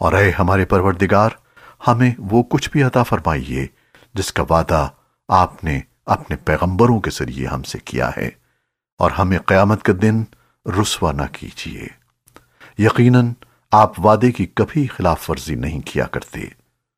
اور اے ہمارے پروردگار، ہمیں وہ کچھ بھی عطا فرمائیے جس کا وعدہ آپ نے اپنے پیغمبروں کے ذریعے ہم سے کیا ہے، اور ہمیں قیامت کے دن رسوا نہ کیجیے۔ یقیناً آپ وعدے کی کبھی خلاف ورزی نہیں کیا کرتے۔